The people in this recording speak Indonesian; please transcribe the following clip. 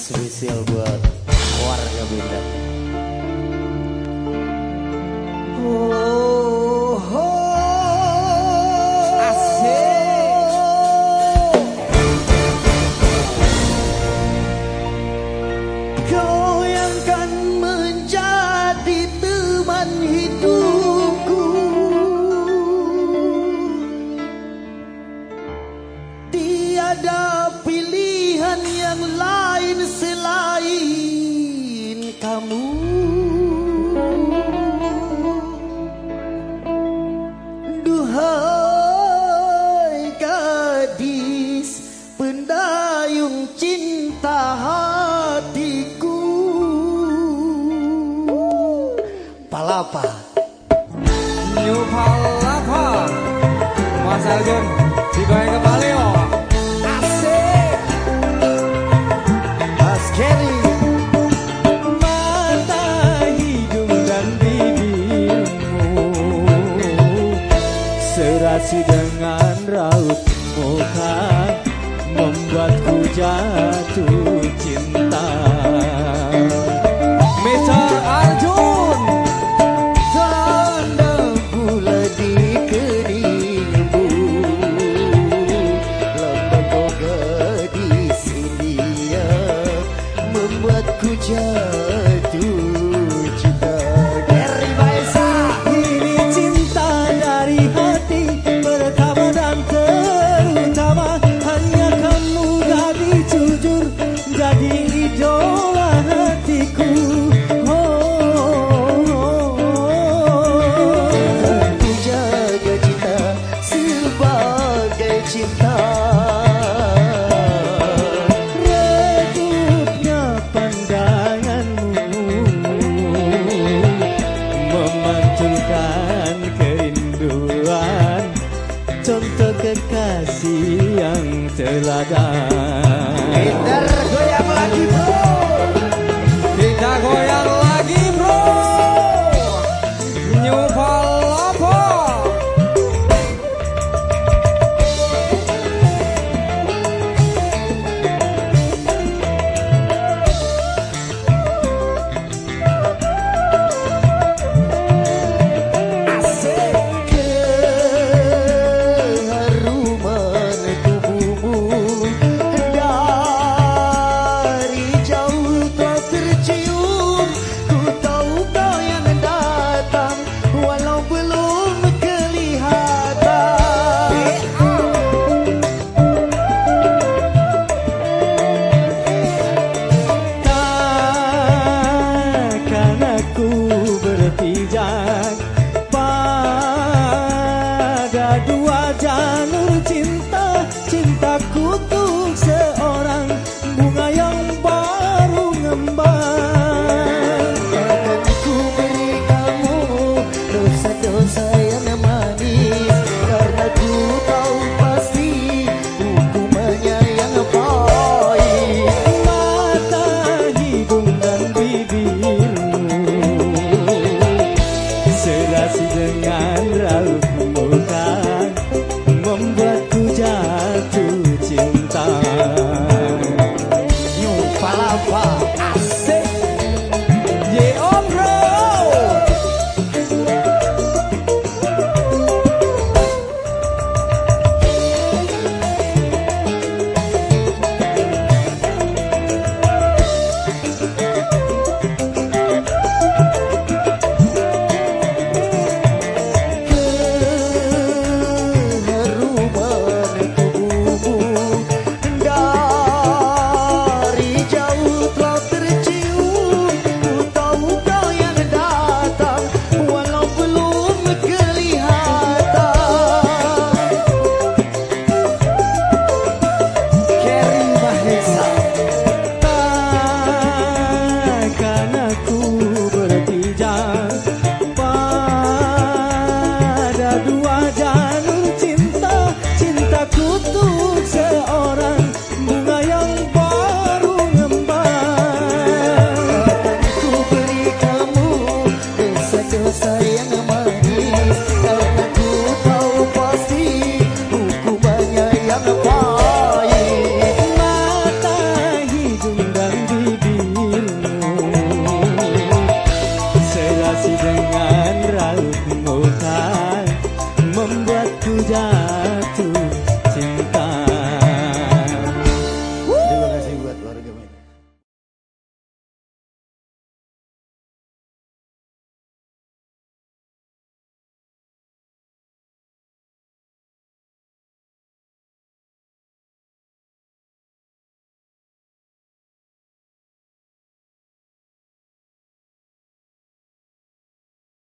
spesial buat warga Bintang. Oh. dalgon digoyang kembali oh. Asik. Mas mata hidung dan bibirmu. Serasi dengan raut muka membuatku jatuh. cinta Redupnya pandanganmu Memantulkan kerinduan. Contoh kekasih yang teladan. dua jalan 真爱。